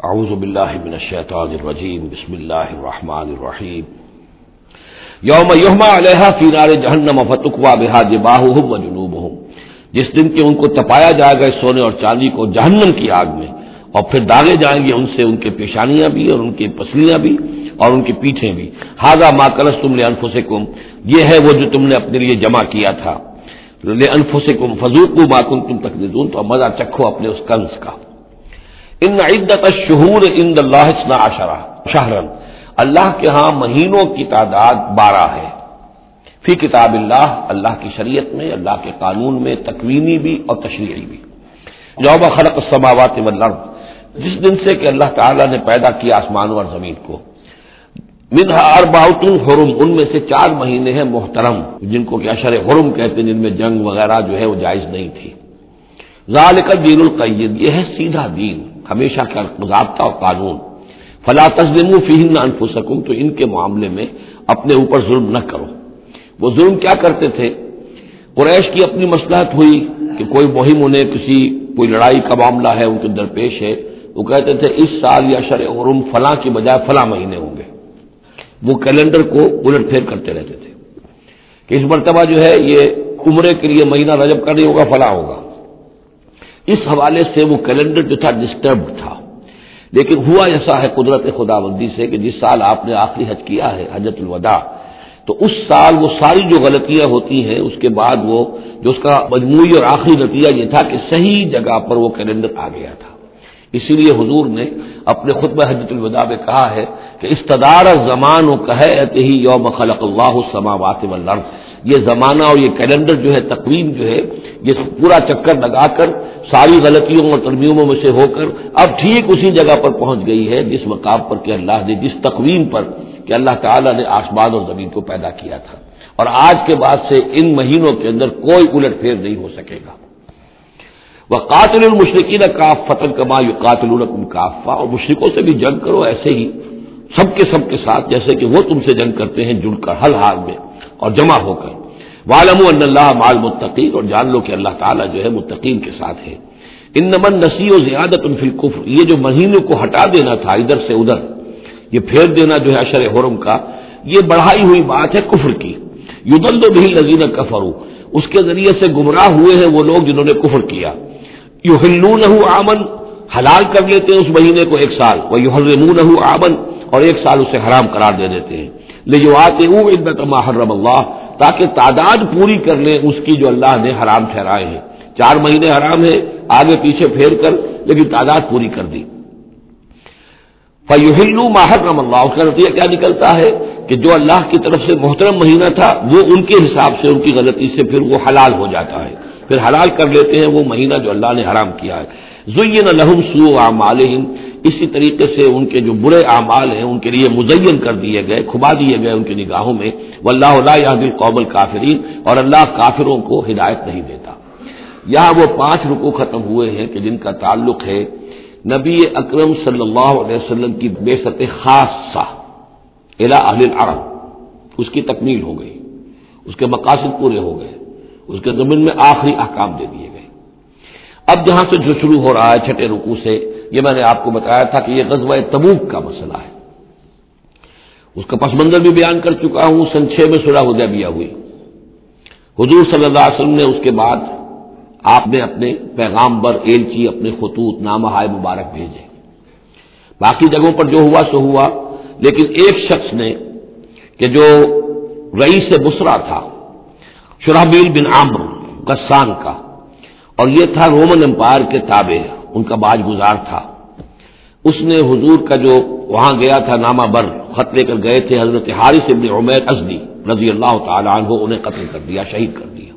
اعوذ باللہ من الشیطان الرجیم، بسم اللہ الرحمن الرحیم۔ یوم یوما علیہ فی نار جہنم فتقوا بہا جباہہم و جنوبہم۔ جس دن کے ان کو تپایا جائے گا سونے اور چاندی کو جہنم کی آگ میں، اور پھر داغے جائیں گے ان سے ان کے پیشانیاں بھی اور ان کی پسلیاں بھی اور ان کی پیٹھیں بھی۔ ہاضا ما کلس تم لے انفسکم یہ ہے وہ جو تم نے اپنے لیے جمع کیا تھا۔ لے انفسکم فضوق ما کن تم تک تو مزہ چکھو اپنے اس کنز کا۔ ان عدت شہور ان اللہ عشرہ شہرن اللہ کے ہاں مہینوں کی تعداد بارہ ہے۔ فی کتاب اللہ اللہ کی شریعت میں، اللہ کے قانون میں، تکوینی بھی اور تشریحی بھی۔ یوم خلق السماوات والارض۔ جس دن سے کہ اللہ تعالیٰ نے پیدا کیا آسمانوں اور زمین کو۔ منہا ارباؤت حرم، ان میں سے چار مہینے ہیں محترم، جن کو کہ اشر حرم کہتے ہیں، جن میں جنگ وغیرہ جو ہے وہ جائز نہیں تھی۔ ذالک دین القید یہ ہے سیدھا دین۔ ہمیشہ کا ضابطہ اور قانون۔ فلا تزلم فیہن انفسکم تو ان کے معاملے میں اپنے اوپر ظلم نہ کرو۔ وہ ظلم کیا کرتے تھے؟ قریش کی اپنی مسلحت ہوئی کہ کوئی مہم انہیں، کسی، کوئی لڑائی کا معاملہ ہے، ان کے درپیش ہے۔ وہ کہتے تھے، اس سال یا شر عرم فلاں کی بجائے فلاں مہینے ہوں گے۔ وہ کیلنڈر کو الٹ پھیر کرتے رہتے تھے کہ اس مرتبہ جو ہے یہ عمرے کے لیے مہینہ رجب کا نہیں ہوگا، فلاں ہوگا۔ اس حوالے سے وہ کیلنڈر جو تھا ڈسٹرب تھا۔ لیکن ہوا ایسا ہے قدرت خدا بندی سے کہ جس سال آپ نے آخری حج کیا ہے، حجت الوداع، تو اس سال وہ ساری جو غلطیاں ہوتی ہیں، اس کے بعد وہ جو اس کا مجموعی اور آخری نتیجہ یہ تھا کہ صحیح جگہ پر وہ کیلنڈر آ گیا تھا۔ اسی لیے حضور نے اپنے خطبہ حجت الوداع میں کہا ہے کہ استدار زمان و کہ ہی یوم خلق اللہ سماوات والارض۔ یہ زمانہ اور یہ کیلنڈر جو ہے، تقویم جو ہے، یہ پورا چکر لگا کر ساری غلطیوں اور ترمیموں میں سے ہو کر اب ٹھیک اسی جگہ پر پہنچ گئی ہے، جس مقام پر کہ اللہ نے، جس تقویم پر کہ اللہ تعالیٰ نے آسمان اور زمین کو پیدا کیا تھا۔ اور آج کے بعد سے ان مہینوں کے اندر کوئی الٹ پھیر نہیں ہو سکے گا۔ وہ قاتل المشرقین کاف فتن کما یو قاتل القم کافا اور مشرقوں سے بھی جنگ کرو، ایسے ہی سب کے سب کے ساتھ، جیسے کہ وہ تم سے جنگ کرتے ہیں جڑ کر حل حال میں۔ اور جمع ہو کر۔ والم اللہ مال متقین اور جان لو کہ اللہ تعالیٰ جو ہے متقین کے ساتھ ہے۔ ان نمن نسی و زیادت الفلقف یہ جو مہینوں کو ہٹا دینا تھا ادھر سے ادھر، یہ پھیر دینا جو ہے اشر حرم کا، یہ بڑھائی ہوئی بات ہے کفر کی۔ یدل بھی لذین کفر اس کے ذریعے سے گمراہ ہوئے ہیں وہ لوگ جنہوں نے کفر کیا۔ یو ہلو آمن حلال کر لیتے ہیں اس مہینے کو ایک سال۔ وہ یو حلم آمن اور ایک سال اسے حرام قرار دے دیتے ہیں۔ لے جو آتے عدت محرم اللہ تاکہ تعداد پوری کر لیں اس کی جو اللہ نے حرام ٹھہرائے ہیں۔ چار مہینے حرام ہے آگے پیچھے پھیر کر، لیکن تعداد پوری کر دی۔ فیوہلو محرم اللہ اس کا نتیجہ کیا نکلتا ہے؟ کہ جو اللہ کی طرف سے محترم مہینہ تھا، وہ ان کے حساب سے، ان کی غلطی سے پھر وہ حلال ہو جاتا ہے۔ پھر حلال کر لیتے ہیں وہ مہینہ جو اللہ نے حرام کیا ہے۔ زین لہم سو اعمال اسی طریقے سے ان کے جو برے اعمال ہیں، ان کے لیے مزین کر دیے گئے، کھبا دیے گئے ان کی نگاہوں میں۔ وہ اللہ اللہ دل قوبل کافرین اور اللہ کافروں کو ہدایت نہیں دیتا۔ یہاں وہ پانچ رکو ختم ہوئے ہیں کہ جن کا تعلق ہے نبی اکرم صلی اللہ علیہ وسلم کی بے ست خاص الا اہل العرب۔ اس کی تکمیل ہو گئی، اس کے مقاصد پورے ہو گئے، اس کے زمین میں آخری احکام دے دیے گئے۔ اب جہاں سے جو شروع ہو رہا ہے، چھٹے رکو سے یہ میں نے آپ کو بتایا تھا کہ یہ غزوہ تبوک کا مسئلہ ہے۔ اس کا پس منظر بھی بیان کر چکا ہوں، سن چھ میں سلح ہدیبیہ ہوئی۔ حضور صلی اللہ علیہ وسلم نے اس کے بعد آپ نے اپنے پیغام بر ایلچی اپنے خطوط نامہ مبارک بھیجے۔ باقی جگہوں پر جو ہوا سو ہوا، لیکن ایک شخص نے کہ جو رئیس بسرا تھا، شرحبیل بن عامر، غسان کا، اور یہ تھا رومن امپائر کے تابع۔ ان کا باج گزار تھا۔ اس نے حضور کا جو وہاں گیا تھا نامہ بر، خط لے کر گئے تھے حضرت حارث ابن عمیر ازدی رضی اللہ تعالیٰ عنہ، انہیں قتل کر دیا، شہید کر دیا۔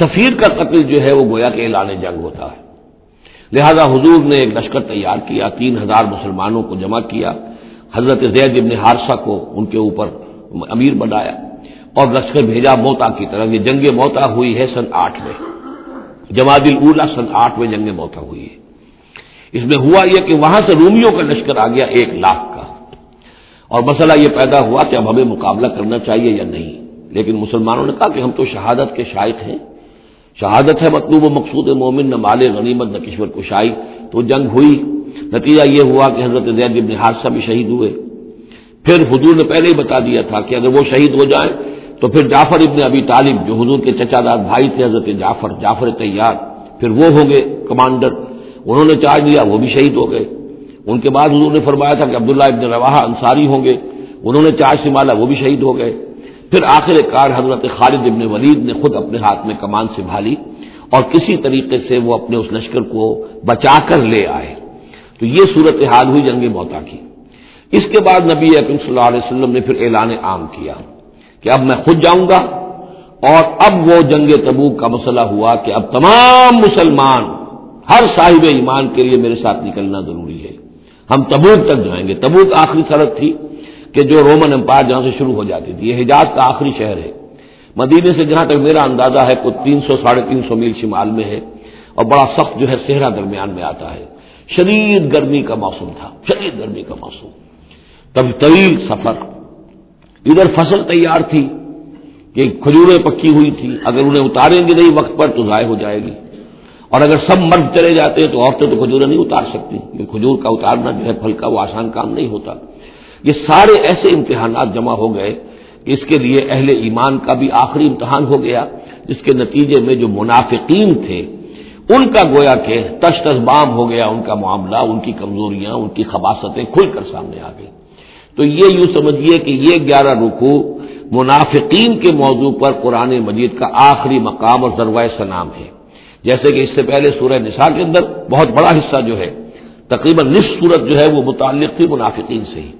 سفیر کا قتل جو ہے وہ گویا کے اعلان جنگ ہوتا ہے۔ لہذا حضور نے ایک لشکر تیار کیا، تین ہزار مسلمانوں کو جمع کیا۔ حضرت زید ابن حارثہ کو ان کے اوپر امیر بنایا اور لشکر بھیجا، موتا کی طرف۔ یہ جنگ موتا ہوئی ہے سن آٹھ میں۔ جماعت الاولا سن آٹھ میں جنگ موتا ہوئی ہے۔ اس میں ہوا یہ کہ وہاں سے رومیوں کا لشکر آ گیا ایک لاکھ کا۔ اور مسئلہ یہ پیدا ہوا کہ اب ہمیں مقابلہ کرنا چاہیے یا نہیں۔ لیکن مسلمانوں نے کہا کہ ہم تو شہادت کے شائق ہیں۔ شہادت ہے مطلوب و مقصود مومن، نہ مال غنیمت، نہ کشور کشائی۔ تو جنگ ہوئی۔ نتیجہ یہ ہوا کہ حضرت زید ابن حادثہ بھی شہید ہوئے۔ پھر حضور نے پہلے ہی بتا دیا تھا کہ اگر وہ شہید ہو جائیں تو پھر جعفر ابن ابی طالب جو حضور کے چچا دار بھائی تھے، حضرت جعفر جعفر تیار پھر وہ ہوں گے کمانڈر۔ انہوں نے چارج لیا، وہ بھی شہید ہو گئے۔ ان کے بعد حضور نے فرمایا تھا کہ عبداللہ ابن روا انصاری ہوں گے۔ انہوں نے چارج سنبھالا وہ بھی شہید ہو گئے۔ پھر آخر کار حضرت خالد ابن ولید نے خود اپنے ہاتھ میں کمان سنبھالی اور کسی طریقے سے وہ اپنے اس لشکر کو بچا کر لے آئے۔ تو یہ صورت حال ہوئی جنگ موتا کی۔ اس کے بعد نبی اکم صلی اللہ علیہ وسلم نے پھر اعلان عام کیا۔ کہ اب میں خود جاؤں گا اور اب وہ جنگ تبوک کا مسئلہ ہوا کہ اب تمام مسلمان، ہر صاحب ایمان کے لیے میرے ساتھ نکلنا ضروری ہے۔ ہم تبوک تک جائیں گے۔ تبوک آخری سڑک تھی کہ جو رومن امپائر جہاں سے شروع ہو جاتی تھی۔ یہ حجاز کا آخری شہر ہے۔ مدینے سے جہاں تک میرا اندازہ ہے کوئی تین سو، ساڑھے تین سو میل شمال میں ہے اور بڑا سخت جو ہے صحرا درمیان میں آتا ہے۔ شدید گرمی کا موسم تھا۔ شدید گرمی کا موسم۔ تب طویل سفر۔ ادھر فصل تیار تھی کہ کھجوریں پکی ہوئی تھی اگر انہیں اتاریں گے نہیں وقت پر تو ضائع ہو جائے گی۔ اور اگر سب مرد چلے جاتے ہیں تو عورتیں تو کھجوریں نہیں اتار سکتی۔ یہ کھجور کا اتارنا جو ہے پھل کا وہ آسان کام نہیں ہوتا۔ یہ سارے ایسے امتحانات جمع ہو گئے کہ اس کے لیے اہل ایمان کا بھی آخری امتحان ہو گیا، جس کے نتیجے میں جو منافقین تھے، ان کا گویا کہ تش بام ہو گیا، ان کا معاملہ، ان کی کمزوریاں، ان کی خباستیں کھل کر سامنے آ گئی تو یہ یوں سمجھیے کہ یہ گیارہ رکو منافقین کے موضوع پر قرآن مجید کا آخری مقام اور ذروۂ سنام ہے۔ جیسے کہ اس سے پہلے سورہ نساء کے اندر بہت بڑا حصہ جو ہے، تقریباً نصف صورت جو ہے وہ متعلق تھی منافقین سے ہی۔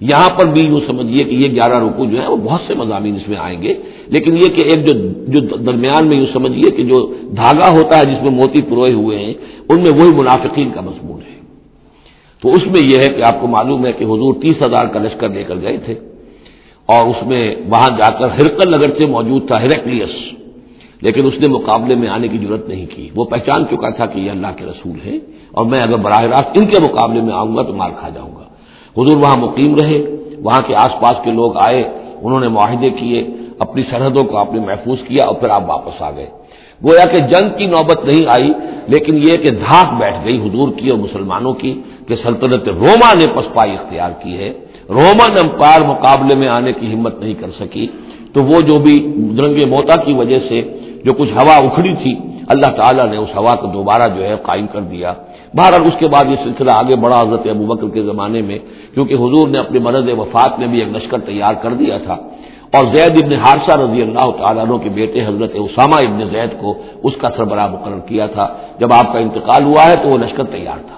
یہاں پر بھی یوں سمجھیے کہ یہ گیارہ رکو جو ہے وہ بہت سے مضامین اس میں آئیں گے۔ لیکن یہ کہ ایک جو جو درمیان میں یوں سمجھیے کہ جو دھاگا ہوتا ہے جس میں موتی پروئے ہوئے ہیں، ان میں وہی منافقین کا مضمون ہے۔ تو اس میں یہ ہے کہ آپ کو معلوم ہے کہ حضور تیس ہزار کا لشکر لے کر گئے تھے اور اس میں وہاں جا کر ہرکل نگر سے موجود تھا ہیریکلیس لیکن اس نے مقابلے میں آنے کی ضرورت نہیں کی۔ وہ پہچان چکا تھا کہ یہ اللہ کے رسول ہے اور میں اگر براہ راست ان کے مقابلے میں آؤں گا تو مار کھا جاؤں گا۔ حضور وہاں مقیم رہے، وہاں کے آس پاس کے لوگ آئے، انہوں نے معاہدے کیے، اپنی سرحدوں کو آپ نے محفوظ کیا اور پھر آپ واپس آ گئے۔ گویا کہ جنگ کی نوبت نہیں آئی، لیکن یہ کہ دھاک بیٹھ گئی حضور کی اور مسلمانوں کی کہ سلطنت روما نے پسپائی اختیار کی ہے۔ رومن امپائر مقابلے میں آنے کی ہمت نہیں کر سکی۔ تو وہ جو بھی درنگ موتا کی وجہ سے جو کچھ ہوا اکھڑی تھی، اللہ تعالیٰ نے اس ہوا کو دوبارہ جو ہے قائم کر دیا۔ بہرحال اس کے بعد یہ سلسلہ آگے بڑا حضرت ابو بکر کے زمانے میں، کیونکہ حضور نے اپنے مرض وفات میں بھی ایک لشکر تیار کر دیا تھا۔ اور زید ابن حادثہ رضی اللہ تعالیٰ عنہ کے بیٹے حضرت اسامہ ابن زید کو اس کا سربراہ مقرر کیا تھا۔ جب آپ کا انتقال ہوا ہے تو وہ لشکر تیار تھا۔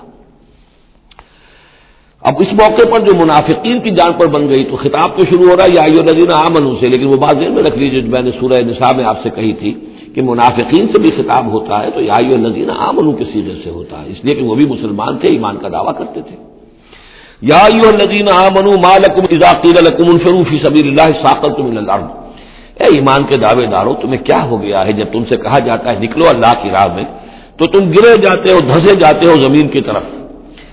اب اس موقع پر جو منافقین کی جان پر بن گئی تو خطاب تو شروع ہو رہا ہے، یا نظین عام سے، لیکن وہ بات میں رکھ لیجیے جو میں نے سورہ نصاب میں آپ سے کہی تھی کہ منافقین سے بھی خطاب ہوتا ہے تو یا نظین عام کے سیرے سے ہوتا ہے۔ اس لیے کہ وہ بھی مسلمان تھے، ایمان کا دعویٰ کرتے تھے۔ یا نظین فروفی سبیر اللہ ساقل تم الارض۔ اے ایمان کے دعوے دارو تمہیں کیا ہو گیا ہے جب تم سے کہا جاتا ہے نکلو اللہ کی راہ میں، تو تم گرے جاتے ہو دھسے جاتے ہو زمین کی طرف۔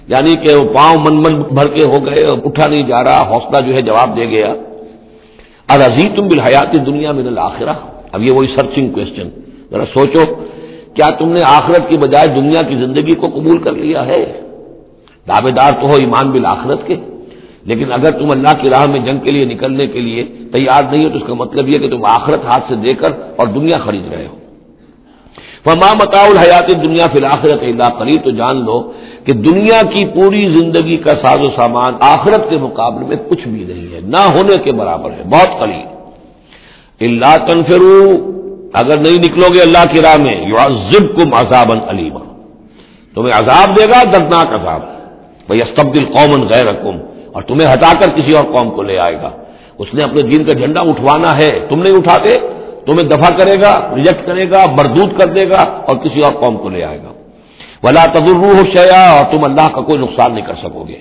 یعنی کہ وہ پاؤں من من بھر کے ہو گئے، اٹھا نہیں جا رہا، حوصلہ جو ہے جواب دے گیا۔ ارضی تم بالحیات دنیا من الآخرہ اب یہ وہی سرچنگ کوشچن ذرا سوچو، کیا تم نے آخرت کی بجائے دنیا کی زندگی کو قبول کر لیا ہے؟ دعوے دار تو ہو ایمان بالآخرت کے۔ لیکن اگر تم اللہ کی راہ میں جنگ کے لیے نکلنے کے لیے تیار نہیں ہو تو اس کا مطلب یہ کہ تم آخرت ہاتھ سے دے کر اور دنیا خرید رہے ہو۔ فما متاع الحیات دنیا فی الآخرت اللہ قریب تو جان لو کہ دنیا کی پوری زندگی کا ساز و سامان آخرت کے مقابلے میں کچھ بھی نہیں ہے، نہ ہونے کے برابر ہے، بہت قریب اللہ تنفرو اگر نہیں نکلو گے اللہ کی راہ میں یو ضب کم عذاب علیما تمہیں عذاب دے گا، دردناک عذاب۔ بھائی استبدل قومن غیر حکم اور تمہیں ہٹا کر کسی اور قوم کو لے آئے گا۔ اس نے اپنے دین کا جھنڈا اٹھوانا ہے۔ تم نہیں اٹھاتے، تمہیں دفاع کرے گا ریجیکٹ کرے گا، بردود کر دے گا اور کسی اور قوم کو لے آئے گا۔ ولا تجرو ہو شیا اور تم اللہ کا کوئی نقصان نہیں کر سکو گے۔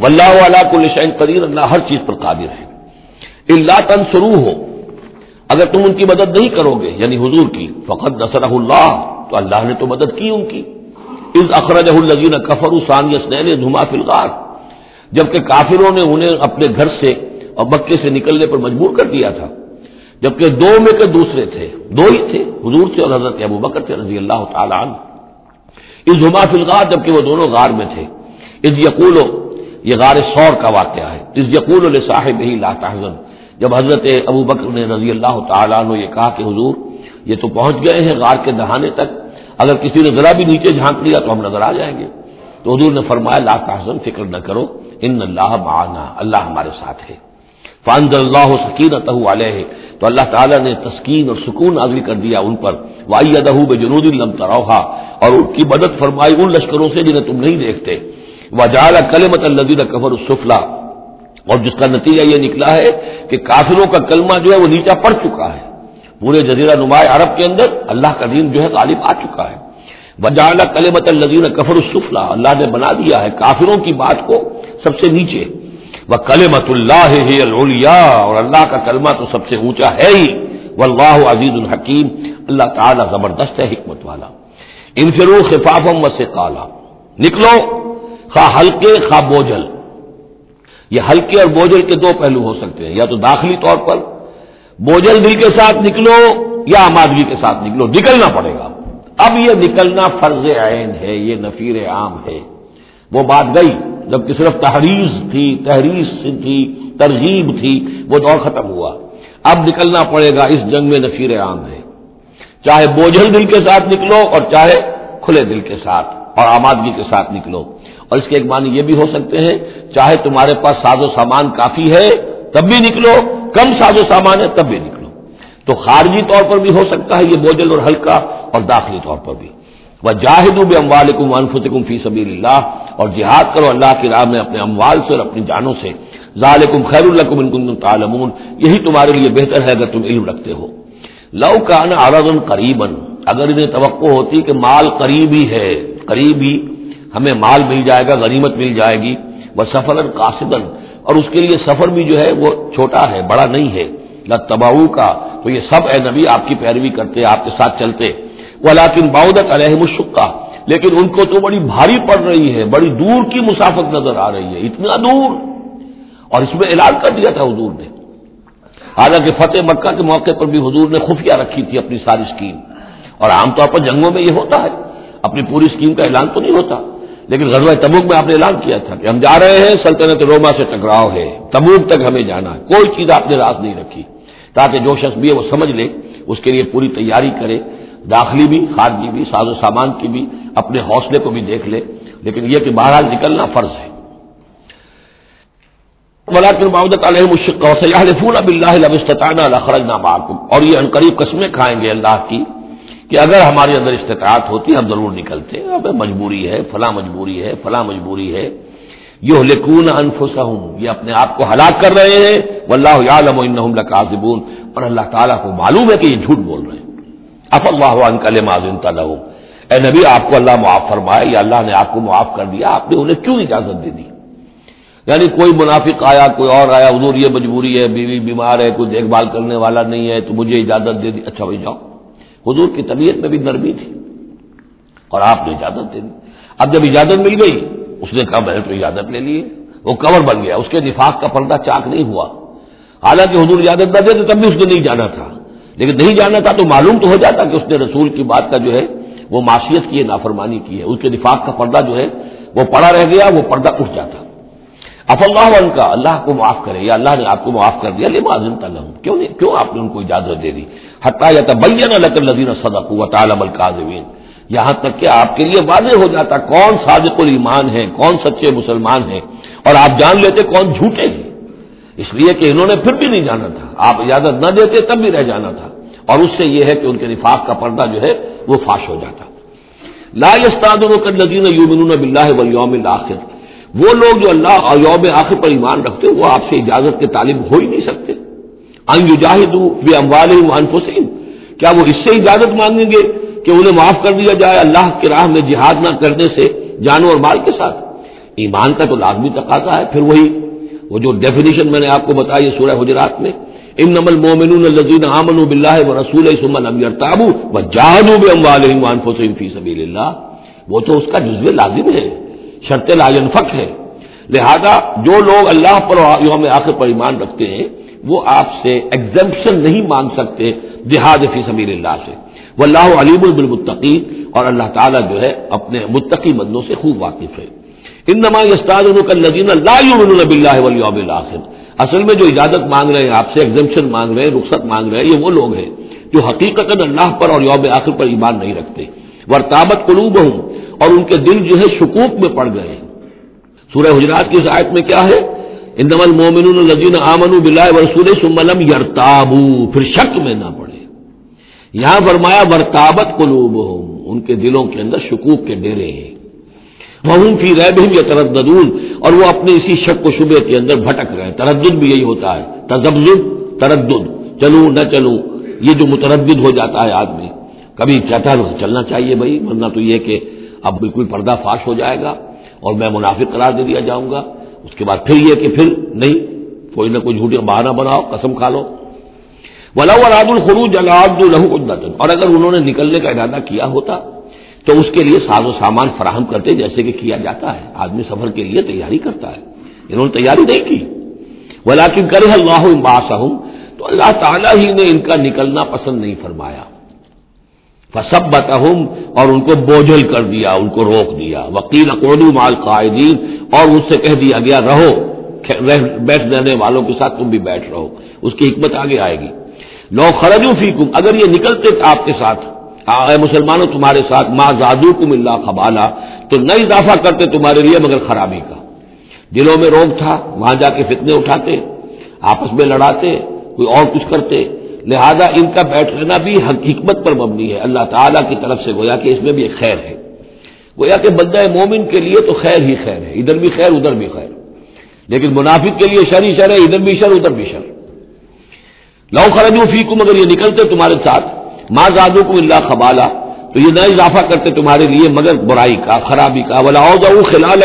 ولہ والا کو لشین قدیر اللہ ہر چیز پر قادر ہے۔ اللہ تنسرو ہو اگر تم ان کی مدد نہیں کرو گے یعنی حضور کی فقط نصر اللہ تو اللہ نے تو مدد کی ان کی۔ اس اخرج الزین کفر ثانیس نے دھما فلغار جبکہ کافروں نے انہیں اپنے گھر سے اور بکے سے نکلنے پر مجبور کر دیا تھا جبکہ دو میں کے دوسرے تھے، دو ہی تھے، حضور تھے اور حضرت ابو بکر تھے رضی اللہ تعالیٰ عنہ۔ اس ہما فلغار جبکہ وہ دونوں غار میں تھے۔ اس یقول یہ غار سور کا واقعہ ہے۔ اس یقول صاحب ہی لا تحزن۔ جب حضرت ابو بکر نے رضی اللہ تعالیٰ نے یہ کہا کہ حضور، یہ تو پہنچ گئے ہیں غار کے دہانے تک اگر کسی نے ذرا بھی نیچے جھانک لیا تو ہم نظر آ جائیں گے۔ تو حضور نے فرمایا، لا تحزن، فکر نہ کرو، ان اللہ معنا، اللہ ہمارے ساتھ ہے۔ فانز اللہ سکینت علیہ، تو اللہ تعالیٰ نے تسکین اور سکون عزی کر دیا ان پر۔ وائی ادہ بے جنود الم تروہا، اور ان کی مدد فرمائی ان لشکروں سے جنہیں تم نہیں دیکھتے۔ وہ کلمت الدین کفر السفلا اور جس کا نتیجہ یہ نکلا ہے کہ کافروں کا کلمہ جو ہے وہ نیچا پڑ چکا ہے۔ پورے جزیرہ نمایاں عرب کے اندر اللہ کا دین جو ہے غالب آ چکا ہے۔ وجال کلمت الدین کفر السفلا اللہ نے بنا دیا ہے کافروں کی بات کو سب سے نیچے۔ وہ کلمت اللہ اور اللہ کا کلمہ تو سب سے اونچا ہے ہی۔ واللہ عزیز الحکیم، اللہ تعالیٰ زبردست ہے حکمت والا۔ انفرو خفافم و سے کالا نکلو، خواہ ہلکے، خواہ بوجھل۔ یہ ہلکے اور بوجھل کے دو پہلو ہو سکتے ہیں، یا تو داخلی طور پر بوجھل دل کے ساتھ نکلو یا آمادگی کے ساتھ نکلو، نکلنا پڑے گا۔ اب یہ نکلنا فرض عین ہے، یہ نفیر عام ہے۔ وہ بات گئی جبکہ صرف تحریر تھی تحریر تھی، ترغیب تھی، وہ دور ختم ہوا۔ اب نکلنا پڑے گا، اس جنگ میں نفیر عام ہے۔ چاہے بوجھل دل کے ساتھ نکلو اور چاہے کھلے دل کے ساتھ اور آمادگی کے ساتھ نکلو۔ اور اس کے ایک معنی یہ بھی ہو سکتے ہیں، چاہے تمہارے پاس ساز و سامان کافی ہے، تب بھی نکلو کم ساز و سامان ہے تب بھی نکلو۔ تو خارجی طور پر بھی ہو سکتا ہے یہ بوجھل اور ہلکا اور داخلی طور پر بھی۔ وہ جاہد اموالکم انفسکم فی سبیل اللہ اور جہاد کرو اللہ کی راہ میں اپنے اموال سے اور اپنی جانوں سے۔ ظالکم خیر الکم ان تعلمون۔ یہی تمہارے لیے بہتر ہے اگر تم علم رکھتے ہو۔ لو کان عرض قریبا۔ اگر انہیں توقع ہوتی کہ مال قریب ہی ہے قریب ہی ہمیں مال مل جائے گا، غنیمت مل جائے گی۔ وہ سفر قاصدن اور اس کے لیے سفر بھی جو ہے وہ چھوٹا ہے، بڑا نہیں ہے۔ نہ تباؤ کا تو یہ سب اے نبی آپ کی پیروی کرتے، آپ کے ساتھ چلتے۔ وہ لاکن باؤدت علیہ مشقہ لیکن ان کو تو بڑی بھاری پڑ رہی ہے، بڑی دور کی مسافت نظر آ رہی ہے، اتنا دور۔ اور اس میں اعلان کر دیا تھا حضور نے۔ حالانکہ فتح مکہ کے موقع پر بھی حضور نے خفیہ رکھی تھی اپنی ساری اسکیم اور عام طور پر جنگوں میں یہ ہوتا ہے، اپنی پوری اسکیم کا اعلان تو نہیں ہوتا۔ لیکن غزوہ تبوک میں آپ نے اعلان کیا تھا کہ ہم جا رہے ہیں، سلطنت روما سے ٹکراؤ ہے، تبوک تک ہمیں جانا ہے، کوئی چیز آپ نے راز نہیں رکھی۔ تاکہ جو شخص بھی ہے وہ سمجھ لے، اس کے لیے پوری تیاری کرے، داخلی بھی، خارجی بھی، ساز و سامان کی بھی، اپنے حوصلے کو بھی دیکھ لے۔ لیکن یہ کہ بہرحال نکلنا فرض ہے۔ اور یہ انقریب قسمیں کھائیں گے اللہ کی۔ کہ اگر ہمارے اندر استطاعت ہوتی ہم ضرور نکلتے اب مجبوری ہے، فلاں مجبوری ہے، فلاں مجبوری ہے۔ یہ لکون انفسا ہوں یہ اپنے آپ کو ہلاک کر رہے ہیں۔ واللہ یعلم انہم لکاذبون۔ اور اللہ تعالیٰ کو معلوم ہے کہ یہ جھوٹ بول رہے ہیں۔ اف اللہ عنک لمازن تلہم اے نبی، آپ کو اللہ معاف فرمائے، یا اللہ نے آپ کو معاف کر دیا، آپ نے انہیں کیوں اجازت دے دی؟ یعنی کوئی منافق آیا، کوئی اور آیا، حضور یہ مجبوری ہے، بیوی بیمار ہے، کوئی دیکھ بھال کرنے والا نہیں ہے، تو مجھے اجازت دے دی۔ اچھا بھائی جاؤ۔ حضور کی طبیعت میں بھی نرمی تھی اور آپ نے اجازت دے دی۔ اب جب اجازت مل گئی، اس نے کہا، میں نے تو اجازت لے لی وہ کور بن گیا۔ اس کے نفاق کا پردہ چاک نہیں ہوا۔ حالانکہ حضور اجازت نہ دے تو تب بھی اس نے نہیں جانا تھا۔ لیکن نہیں جانا تھا تو معلوم تو ہو جاتا کہ اس نے رسول کی بات کا جو ہے، وہ معاشیت کی ہے نافرمانی کی ہے۔ اس کے نفاق کا پردہ جو ہے، وہ پڑا رہ گیا، وہ پردہ اٹھ جاتا۔ اف اللہ کا، اللہ کو معاف کرے، یا اللہ نے آپ کو معاف کر دیا، لما عظم تعلق کیوں نہیں، کیوں آپ نے ان کو اجازت دے دی؟ حتیٰ یا تبین لک الذین صدقوا وتعلم الکاذبین یہاں تک کہ آپ کے لیے واضح ہو جاتا کون صادق الایمان ہے، کون سچے مسلمان ہیں، اور آپ جان لیتے کون جھوٹے ہیں۔ اس لیے کہ انہوں نے پھر بھی نہیں جانا تھا۔ آپ اجازت نہ دیتے تب بھی رہ جانا تھا۔ اور اس سے یہ ہے کہ ان کے نفاق کا پردہ جو ہے، وہ فاش ہو جاتا۔ لا یستاد الدین یومن بلّہ ولیوم الآخر وہ لوگ جو اللہ اور یوم آخر پر ایمان رکھتے وہ آپ سے اجازت کے طالب ہو ہی نہیں سکتے۔ انجاہد بے اموال انفسین کیا وہ اس سے اجازت مانگیں گے کہ انہیں معاف کر دیا جائے اللہ کی راہ میں جہاد نہ کرنے سے جانو اور مال کے ساتھ؟ ایمان کا تو لازمی تقاضا ہے۔ پھر وہی وہ جو ڈیفینیشن میں نے آپ کو بتائی سورہ حجرات میں ان نمل مومن الزین امن بلّہ و رسول تابو و جہانو بے اموال فی سبیل اللہ۔ وہ تو اس کا جزو لازم ہے۔ شرط لاجنفق ہے۔ لہذا جو لوگ اللہ پر یوم آخر پر ایمان رکھتے ہیں، وہ آپ سے ایگزمپشن نہیں مانگ سکتے جہاد فی سبیل اللہ سے۔ وہ اللہ علیم بالمتقین، اور اللہ تعالیٰ جو ہے اپنے متقی بندوں سے خوب واقف ہے۔ ان نما استاد الدین اللہ بلّہ ولی اصل میں جو اجازت مانگ رہے ہیں، آپ سے ایگزمپشن مانگ رہے ہیں، رخصت مانگ رہے ہیں، یہ وہ لوگ ہیں جو حقیقت اللہ پر اور یوم آخر پر ایمان نہیں رکھتے۔ ورتابت قلوب ہوں اور ان کے دل جو ہے شکوک میں پڑ گئے سورہ حجرات کی آیت میں کیا ہے؟ ان نمل مومن الزین آمن بلائے ورسول سملم یرتابو پھر شک میں نہ پڑے۔ یہاں فرمایا، ورتابت قلوب ان کے دلوں کے اندر شکوک کے ڈیرے ہیں۔ وہ فی رہ یا ترددون اور وہ اپنے اسی شک و شبے کے اندر بھٹک رہے تردد بھی یہی ہوتا ہے۔ تجبز تردد چلوں نہ چلوں یہ جو متردد ہو جاتا ہے آدمی، کبھی کہتا ہے چلنا چاہیے بھائی، ورنہ تو یہ کہ اب بالکل پردہ فاش ہو جائے گا اور میں منافق قرار دے دیا جاؤں گا۔ اس کے بعد پھر یہ کہ پھر نہیں، کوئی نہ کوئی جھوٹی بہانہ بناؤ، قسم کھا لو۔ ولا وراد الخروج العبد الحو اور اگر انہوں نے نکلنے کا ارادہ کیا ہوتا، تو اس کے لیے ساز و سامان فراہم کرتے جیسے کہ کیا جاتا ہے۔ آدمی سفر کے لیے تیاری کرتا ہے۔ انہوں نے تیاری نہیں کی۔ ولاکن کرے اللہ باسم تو اللہ تعالیٰ ہی نے ان کا نکلنا پسند نہیں فرمایا۔ سب اور ان کو بوجھل کر دیا، ان کو روک دیا۔ وکیل اقوال مال قائدین اور اس سے کہہ دیا گیا، رہو بیٹھ رہنے والوں کے ساتھ تم بھی بیٹھ رہو۔ اس کی حکمت آگے آئے گی۔ لو خرجو فیکم، اگر یہ نکلتے آپ کے ساتھ اے مسلمانوں تمہارے ساتھ ماں زادو کم اللہ خبالہ تو نہ اضافہ کرتے تمہارے لیے مگر خرابی کا۔ دلوں میں روگ تھا، وہاں جا کے فتنے اٹھاتے، آپس میں لڑاتے، کوئی اور کچھ کرتے۔ لہذا ان کا بیٹھ لینا بھی حکمت پر مبنی ہے۔ اللہ تعالیٰ کی طرف سے گویا کہ اس میں بھی ایک خیر ہے۔ گویا کہ بندہ مومن کے لیے تو خیر ہی خیر ہے۔ ادھر بھی خیر، ادھر بھی خیر۔ لیکن منافق کے لیے شر ہی شر ہے، ادھر بھی شر، ادھر بھی شر۔ لو خرجو فیکم، اگر یہ نکلتے تمہارے ساتھ ماں زادو کو اللہ خبالہ تو یہ نہ اضافہ کرتے تمہارے لیے، مگر برائی کا، خرابی کا۔ بلاؤ جاؤ خلال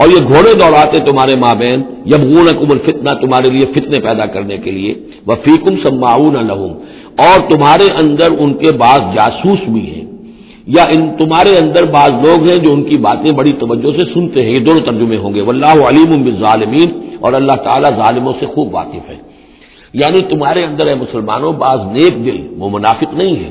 اور یہ گھوڑے دوڑاتے تمہارے ماں بہن جب غون کمل فتنا تمہارے لیے فتنے پیدا کرنے کے لیے وہ فیکم سماؤن الحم اور تمہارے اندر ان کے بعض جاسوس بھی ہیں۔ یا ان تمہارے اندر بعض لوگ ہیں جو ان کی باتیں بڑی توجہ سے سنتے ہیں، یہ دونوں ترجمے ہوں گے۔ واللہ علیم بالظالمین، اور اللہ تعالیٰ ظالموں سے خوب واقف ہے۔ یعنی تمہارے اندر ہے مسلمانوں، بعض نیک دل، وہ منافق نہیں ہے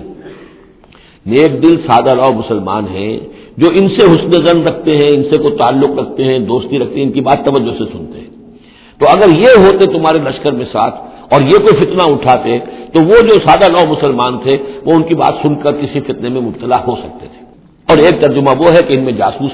نیک دل سادہ لو مسلمان ہیں۔ جو ان سے حسن زن رکھتے ہیں، ان سے کو تعلق رکھتے ہیں، دوستی رکھتے ہیں، ان کی بات توجہ سے سنتے ہیں۔ تو اگر یہ ہوتے تمہارے لشکر میں ساتھ اور یہ کوئی فتنہ اٹھاتے، تو وہ جو سادہ نو مسلمان تھے، وہ ان کی بات سن کر کسی فتنے میں مبتلا ہو سکتے تھے۔ اور ایک ترجمہ وہ ہے کہ ان میں جاسوس